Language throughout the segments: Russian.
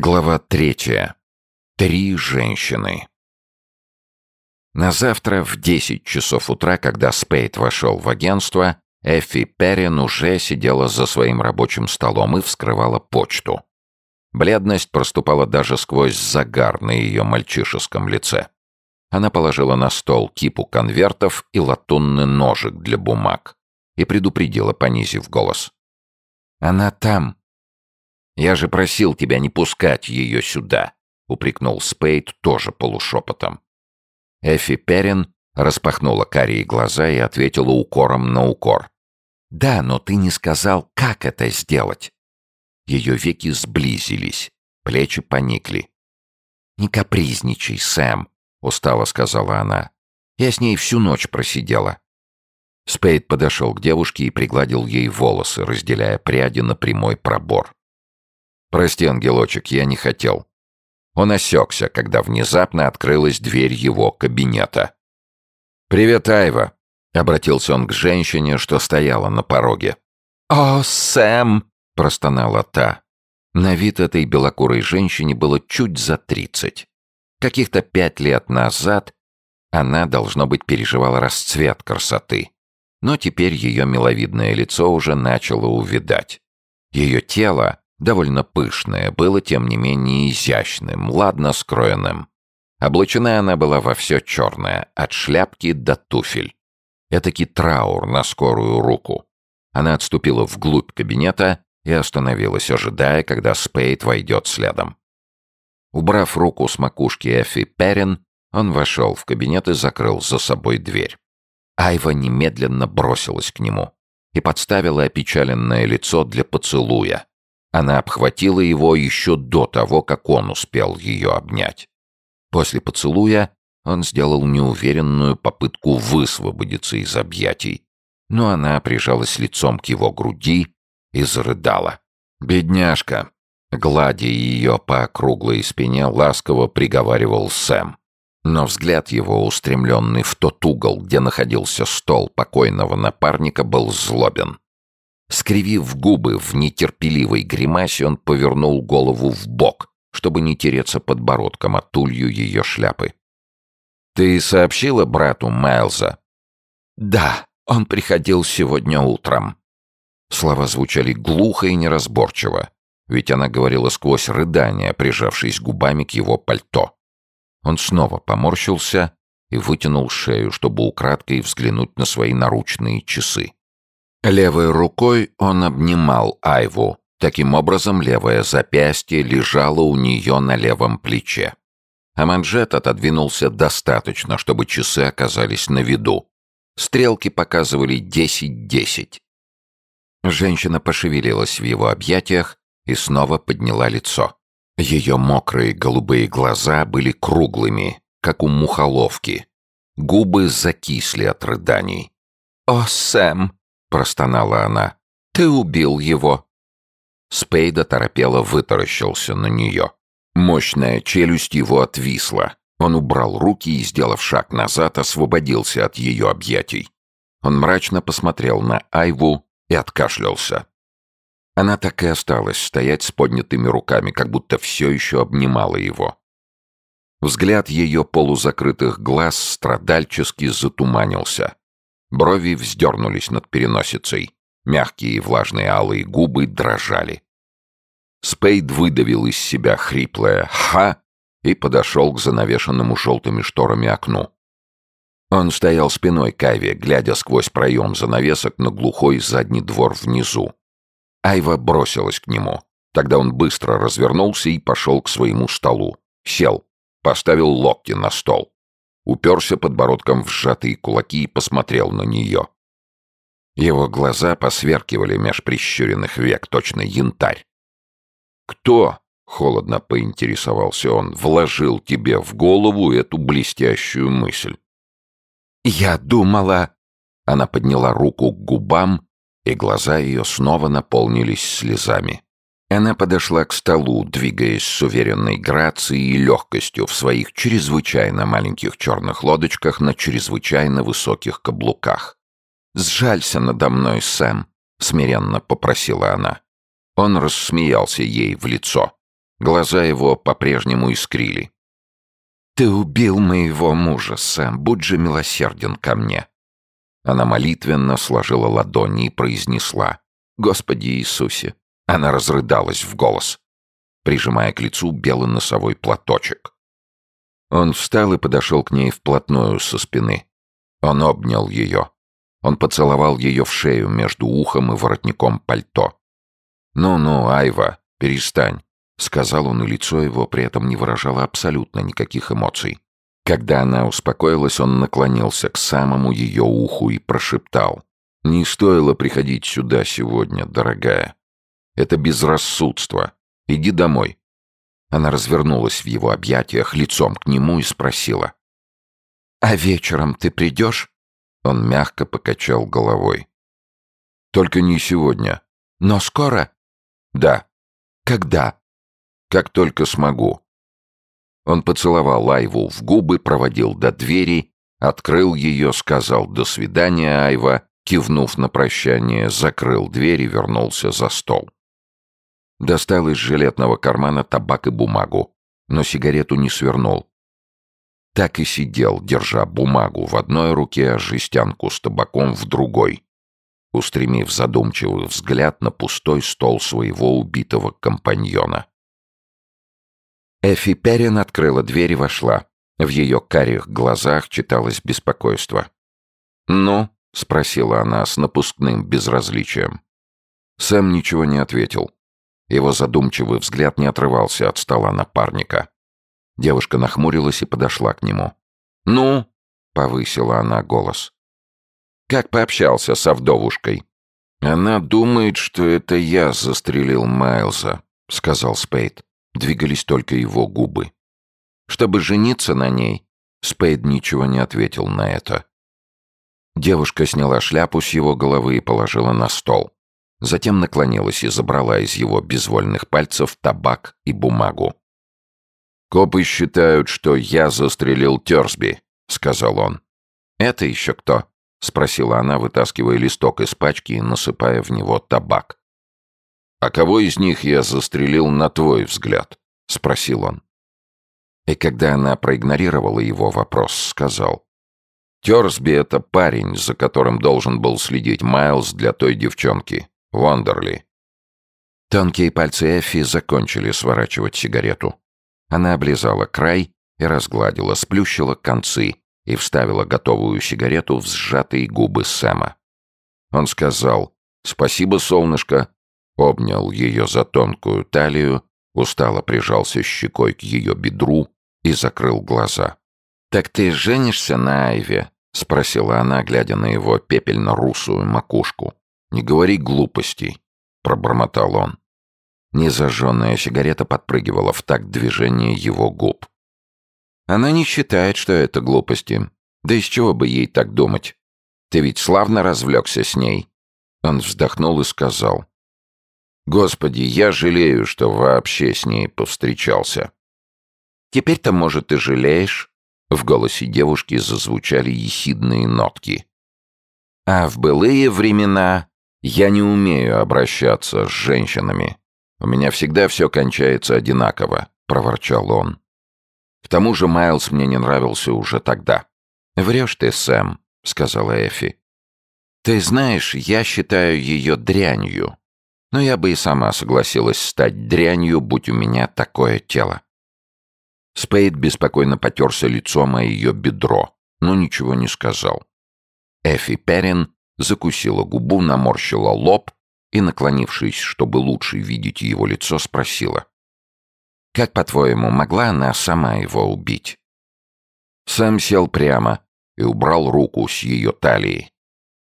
Глава третья. Три женщины. На завтра в 10 часов утра, когда Спейд вошел в агентство, Эффи Перрин уже сидела за своим рабочим столом и вскрывала почту. Бледность проступала даже сквозь загар на ее мальчишеском лице. Она положила на стол кипу конвертов и латунный ножик для бумаг и предупредила, понизив голос. «Она там, «Я же просил тебя не пускать ее сюда», — упрекнул Спейд тоже полушепотом. Эфи Перрин распахнула карие глаза и ответила укором на укор. «Да, но ты не сказал, как это сделать». Ее веки сблизились, плечи поникли. «Не капризничай, Сэм», — устало сказала она. «Я с ней всю ночь просидела». Спейд подошел к девушке и пригладил ей волосы, разделяя пряди на прямой пробор. «Прости, ангелочек, я не хотел». Он осекся, когда внезапно открылась дверь его кабинета. «Привет, Айва», — обратился он к женщине, что стояла на пороге. «О, Сэм!» — простонала та. На вид этой белокурой женщине было чуть за тридцать. Каких-то пять лет назад она, должно быть, переживала расцвет красоты. Но теперь ее миловидное лицо уже начало увидать. Ее тело довольно пышное, было тем не менее изящным, ладно скроенным. Облачена она была во все черное, от шляпки до туфель. Этакий траур на скорую руку. Она отступила вглубь кабинета и остановилась, ожидая, когда Спейд войдет следом. Убрав руку с макушки Эфи Перрин, он вошел в кабинет и закрыл за собой дверь. Айва немедленно бросилась к нему и подставила опечаленное лицо для поцелуя, она обхватила его еще до того, как он успел ее обнять. После поцелуя он сделал неуверенную попытку высвободиться из объятий, но она прижалась лицом к его груди и зарыдала. «Бедняжка!» Гладя ее по округлой спине, ласково приговаривал Сэм. Но взгляд его, устремленный в тот угол, где находился стол покойного напарника, был злобен. Скривив губы в нетерпеливой гримасе, он повернул голову в бок, чтобы не тереться подбородком от тулью ее шляпы. «Ты сообщила брату Майлза?» «Да, он приходил сегодня утром». Слова звучали глухо и неразборчиво, ведь она говорила сквозь рыдания, прижавшись губами к его пальто. Он снова поморщился и вытянул шею, чтобы украдкой взглянуть на свои наручные часы. Левой рукой он обнимал Айву. Таким образом, левое запястье лежало у нее на левом плече. А манжет отодвинулся достаточно, чтобы часы оказались на виду. Стрелки показывали десять-десять. Женщина пошевелилась в его объятиях и снова подняла лицо. Ее мокрые голубые глаза были круглыми, как у мухоловки. Губы закисли от рыданий. «О, Сэм!» — простонала она. «Ты убил его!» Спейда торопело вытаращился на нее. Мощная челюсть его отвисла. Он убрал руки и, сделав шаг назад, освободился от ее объятий. Он мрачно посмотрел на Айву и откашлялся. Она так и осталась стоять с поднятыми руками, как будто все еще обнимала его. Взгляд ее полузакрытых глаз страдальчески затуманился. Брови вздернулись над переносицей. Мягкие и влажные алые губы дрожали. Спейд выдавил из себя хриплое «Ха!» и подошел к занавешенному желтыми шторами окну. Он стоял спиной к Айве, глядя сквозь проем занавесок на глухой задний двор внизу. Айва бросилась к нему. Тогда он быстро развернулся и пошел к своему столу. Сел, поставил локти на стол уперся подбородком в сжатые кулаки и посмотрел на нее. Его глаза посверкивали меж прищуренных век, точно янтарь. «Кто?» — холодно поинтересовался он. «Вложил тебе в голову эту блестящую мысль?» «Я думала...» Она подняла руку к губам, и глаза ее снова наполнились слезами. Она подошла к столу, двигаясь с уверенной грацией и легкостью в своих чрезвычайно маленьких черных лодочках на чрезвычайно высоких каблуках. «Сжалься надо мной, Сэм», — смиренно попросила она. Он рассмеялся ей в лицо. Глаза его по-прежнему искрили. «Ты убил моего мужа, Сэм, будь же милосерден ко мне!» Она молитвенно сложила ладони и произнесла «Господи Иисусе!» Она разрыдалась в голос, прижимая к лицу белый носовой платочек. Он встал и подошел к ней вплотную со спины. Он обнял ее. Он поцеловал ее в шею между ухом и воротником пальто. «Ну-ну, Айва, перестань. — сказал он, и лицо его при этом не выражало абсолютно никаких эмоций. Когда она успокоилась, он наклонился к самому ее уху и прошептал. «Не стоило приходить сюда сегодня, дорогая. Это безрассудство. Иди домой». Она развернулась в его объятиях лицом к нему и спросила. «А вечером ты придешь?» Он мягко покачал головой. «Только не сегодня. Но скоро?» «Да». «Когда?» как только смогу». Он поцеловал Айву в губы, проводил до двери, открыл ее, сказал «до свидания, Айва», кивнув на прощание, закрыл дверь и вернулся за стол. Достал из жилетного кармана табак и бумагу, но сигарету не свернул. Так и сидел, держа бумагу в одной руке, а жестянку с табаком в другой, устремив задумчивый взгляд на пустой стол своего убитого компаньона. Эфи Перрин открыла дверь и вошла. В ее карих глазах читалось беспокойство. «Ну?» — спросила она с напускным безразличием. Сэм ничего не ответил. Его задумчивый взгляд не отрывался от стола напарника. Девушка нахмурилась и подошла к нему. «Ну?» — повысила она голос. «Как пообщался с вдовушкой?» «Она думает, что это я застрелил Майлза», — сказал Спейд. Двигались только его губы. Чтобы жениться на ней, Спейд ничего не ответил на это. Девушка сняла шляпу с его головы и положила на стол. Затем наклонилась и забрала из его безвольных пальцев табак и бумагу. «Копы считают, что я застрелил Терсби», — сказал он. «Это еще кто?» — спросила она, вытаскивая листок из пачки и насыпая в него табак. «А кого из них я застрелил, на твой взгляд?» — спросил он. И когда она проигнорировала его вопрос, сказал. «Терсби — это парень, за которым должен был следить Майлз для той девчонки, Вондерли». Тонкие пальцы Эффи закончили сворачивать сигарету. Она облизала край и разгладила, сплющила концы и вставила готовую сигарету в сжатые губы Сэма. Он сказал «Спасибо, солнышко, обнял ее за тонкую талию, устало прижался щекой к ее бедру и закрыл глаза. «Так ты женишься на Айве?» — спросила она, глядя на его пепельно-русую макушку. «Не говори глупостей», — пробормотал он. Незажженная сигарета подпрыгивала в такт движения его губ. «Она не считает, что это глупости. Да из чего бы ей так думать? Ты ведь славно развлекся с ней». Он вздохнул и сказал. Господи, я жалею, что вообще с ней повстречался. Теперь-то, может, и жалеешь? В голосе девушки зазвучали ехидные нотки. А в былые времена я не умею обращаться с женщинами. У меня всегда все кончается одинаково, проворчал он. К тому же Майлз мне не нравился уже тогда. Врешь ты, Сэм, сказала Эфи. Ты знаешь, я считаю ее дрянью. Но я бы и сама согласилась стать дрянью, будь у меня такое тело. Спейд беспокойно потерся лицом о ее бедро, но ничего не сказал. Эфи Перрин закусила губу, наморщила лоб и, наклонившись, чтобы лучше видеть его лицо, спросила. «Как, по-твоему, могла она сама его убить?» Сэм сел прямо и убрал руку с ее талии.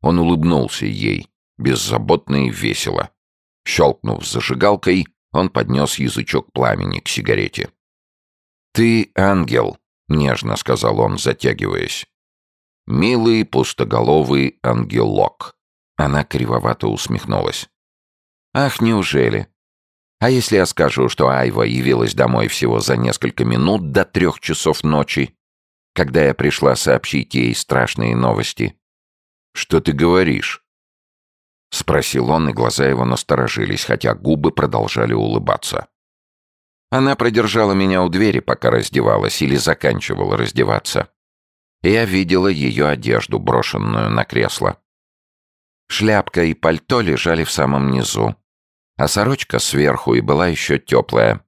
Он улыбнулся ей, беззаботно и весело. Щелкнув зажигалкой, он поднес язычок пламени к сигарете. «Ты ангел», — нежно сказал он, затягиваясь. «Милый пустоголовый ангелок». Она кривовато усмехнулась. «Ах, неужели? А если я скажу, что Айва явилась домой всего за несколько минут до трех часов ночи, когда я пришла сообщить ей страшные новости?» «Что ты говоришь?» — спросил он, и глаза его насторожились, хотя губы продолжали улыбаться. Она продержала меня у двери, пока раздевалась или заканчивала раздеваться. Я видела ее одежду, брошенную на кресло. Шляпка и пальто лежали в самом низу, а сорочка сверху и была еще теплая.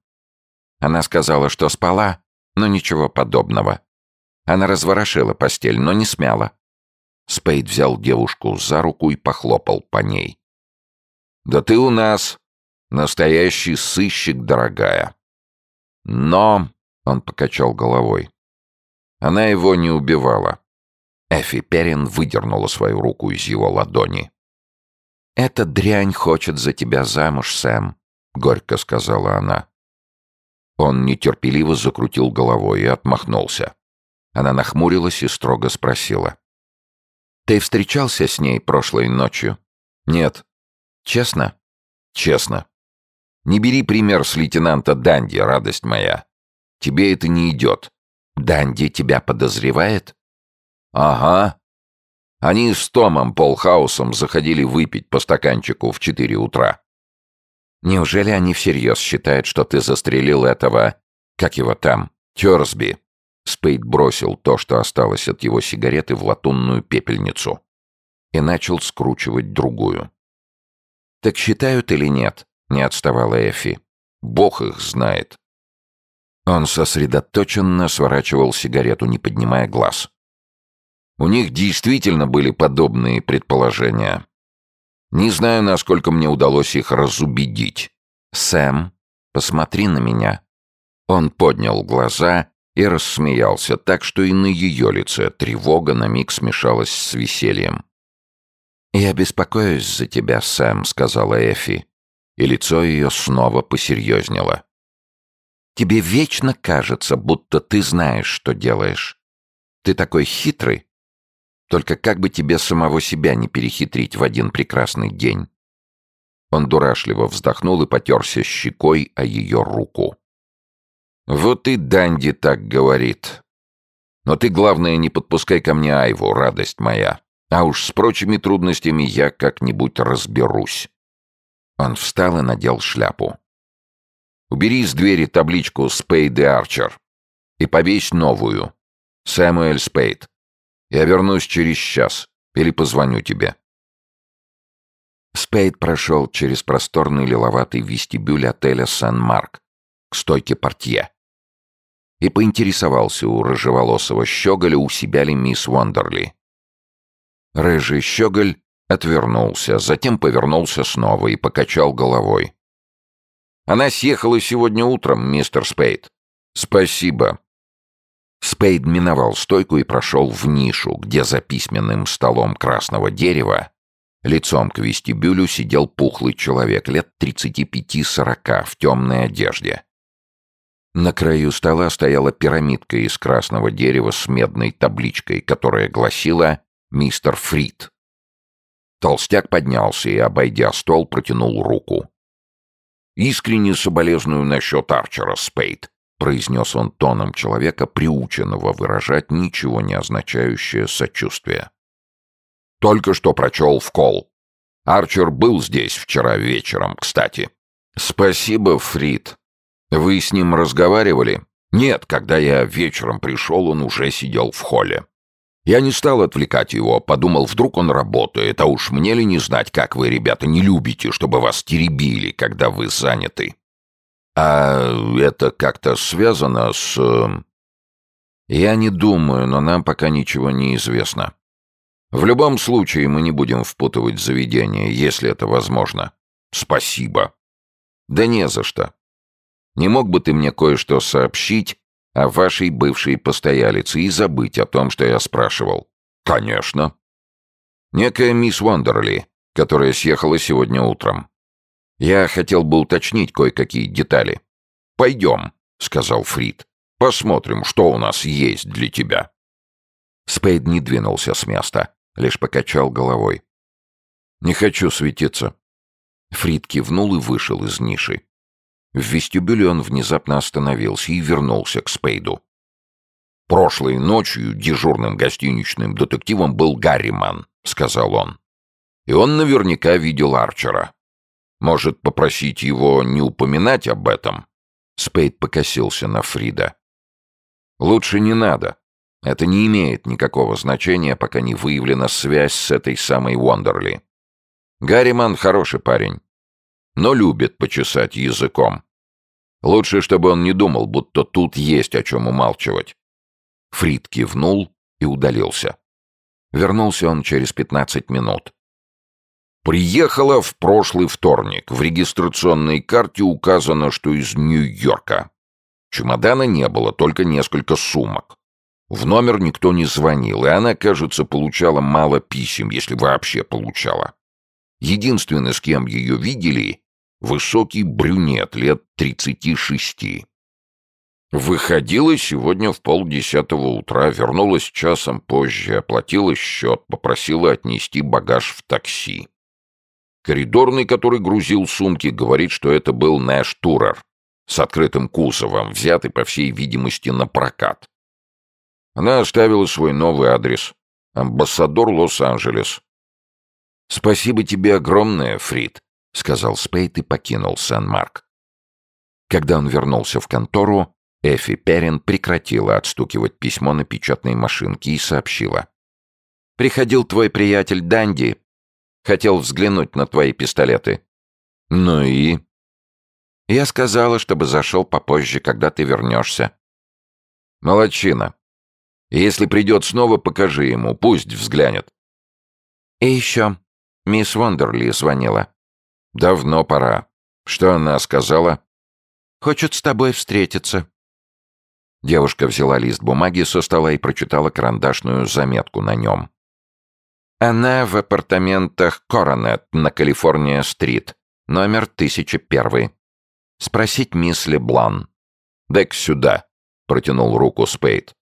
Она сказала, что спала, но ничего подобного. Она разворошила постель, но не смяла. Спейд взял девушку за руку и похлопал по ней. «Да ты у нас настоящий сыщик, дорогая!» «Но...» — он покачал головой. Она его не убивала. Эфи Перин выдернула свою руку из его ладони. «Эта дрянь хочет за тебя замуж, Сэм», — горько сказала она. Он нетерпеливо закрутил головой и отмахнулся. Она нахмурилась и строго спросила. «Ты встречался с ней прошлой ночью?» «Нет». «Честно?» «Честно. Не бери пример с лейтенанта Данди, радость моя. Тебе это не идет. Данди тебя подозревает?» «Ага», они с Томом Полхаусом заходили выпить по стаканчику в четыре утра. Неужели они всерьез считают, что ты застрелил этого... Как его там? Терсби. Спейд бросил то, что осталось от его сигареты, в латунную пепельницу. И начал скручивать другую. «Так считают или нет?» — не отставала Эфи. «Бог их знает». Он сосредоточенно сворачивал сигарету, не поднимая глаз. У них действительно были подобные предположения. Не знаю, насколько мне удалось их разубедить. «Сэм, посмотри на меня». Он поднял глаза и рассмеялся так, что и на ее лице тревога на миг смешалась с весельем. «Я беспокоюсь за тебя, Сэм», — сказала Эфи, и лицо ее снова посерьезнело. «Тебе вечно кажется, будто ты знаешь, что делаешь. Ты такой хитрый, только как бы тебе самого себя не перехитрить в один прекрасный день?» Он дурашливо вздохнул и потерся щекой о ее руку. «Вот и Данди так говорит. Но ты, главное, не подпускай ко мне Айву, радость моя. А уж с прочими трудностями я как-нибудь разберусь». Он встал и надел шляпу. «Убери из двери табличку «Спейд и Арчер» и повесь новую. Сэмуэль Спейд. Я вернусь через час или позвоню тебе». Спейд прошел через просторный лиловатый вестибюль отеля «Сен-Марк» к стойке портье и поинтересовался у рыжеволосого щеголя, у себя ли мисс Вондерли. Рыжий щеголь отвернулся, затем повернулся снова и покачал головой. «Она съехала сегодня утром, мистер Спейд». «Спасибо. Спейд миновал стойку и прошел в нишу, где за письменным столом красного дерева лицом к вестибюлю сидел пухлый человек лет 35-40 в темной одежде. На краю стола стояла пирамидка из красного дерева с медной табличкой, которая гласила «Мистер Фрид». Толстяк поднялся и, обойдя стол, протянул руку. «Искренне соболезную насчет Арчера, Спейд. — произнес он тоном человека, приученного выражать ничего не означающее сочувствие. «Только что прочел в кол. Арчер был здесь вчера вечером, кстати». «Спасибо, Фрид. Вы с ним разговаривали?» «Нет, когда я вечером пришел, он уже сидел в холле. Я не стал отвлекать его, подумал, вдруг он работает, а уж мне ли не знать, как вы, ребята, не любите, чтобы вас теребили, когда вы заняты». А это как-то связано с... Эм, я не думаю, но нам пока ничего не известно. В любом случае мы не будем впутывать заведение, если это возможно. Спасибо. Да не за что. Не мог бы ты мне кое-что сообщить о вашей бывшей постоялице и забыть о том, что я спрашивал? Конечно. Некая мисс Вондерли, которая съехала сегодня утром. Я хотел бы уточнить кое-какие детали. «Пойдем», — сказал Фрид. «Посмотрим, что у нас есть для тебя». Спейд не двинулся с места, лишь покачал головой. «Не хочу светиться». Фрид кивнул и вышел из ниши. В вестибюле он внезапно остановился и вернулся к Спейду. «Прошлой ночью дежурным гостиничным детективом был Гарриман», — сказал он. «И он наверняка видел Арчера. Может, попросить его не упоминать об этом? Спейд покосился на Фрида. «Лучше не надо. Это не имеет никакого значения, пока не выявлена связь с этой самой Уондерли. Гарриман хороший парень, но любит почесать языком. Лучше, чтобы он не думал, будто тут есть о чем умалчивать». Фрид кивнул и удалился. Вернулся он через пятнадцать минут. Приехала в прошлый вторник. В регистрационной карте указано, что из Нью-Йорка. Чемодана не было, только несколько сумок. В номер никто не звонил, и она, кажется, получала мало писем, если вообще получала. Единственный, с кем ее видели, высокий брюнет лет 36. Выходила сегодня в полдесятого утра, вернулась часом позже, оплатила счет, попросила отнести багаж в такси. Коридорный, который грузил сумки, говорит, что это был наш Турер с открытым кузовом, взятый, по всей видимости, на прокат. Она оставила свой новый адрес. Амбассадор Лос-Анджелес. «Спасибо тебе огромное, Фрид», — сказал Спейт и покинул Сан-Марк. Когда он вернулся в контору, Эфи Перрин прекратила отстукивать письмо на печатной машинке и сообщила. «Приходил твой приятель Данди Хотел взглянуть на твои пистолеты». «Ну и?» «Я сказала, чтобы зашел попозже, когда ты вернешься». «Молодчина. Если придет снова, покажи ему, пусть взглянет». «И еще. Мисс Вондерли звонила». «Давно пора. Что она сказала?» «Хочет с тобой встретиться». Девушка взяла лист бумаги со стола и прочитала карандашную заметку на нем. Она в апартаментах Коронет на Калифорния-стрит, номер 1001. Спросить мисс Леблан. «Дай сюда», — протянул руку Спейд.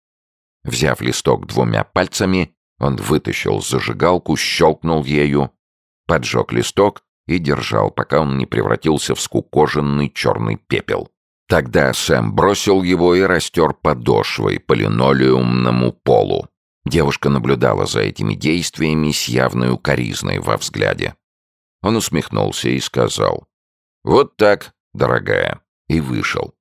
Взяв листок двумя пальцами, он вытащил зажигалку, щелкнул ею, поджег листок и держал, пока он не превратился в скукоженный черный пепел. Тогда Сэм бросил его и растер подошвой по линолеумному полу. Девушка наблюдала за этими действиями с явной укоризной во взгляде. Он усмехнулся и сказал «Вот так, дорогая», и вышел.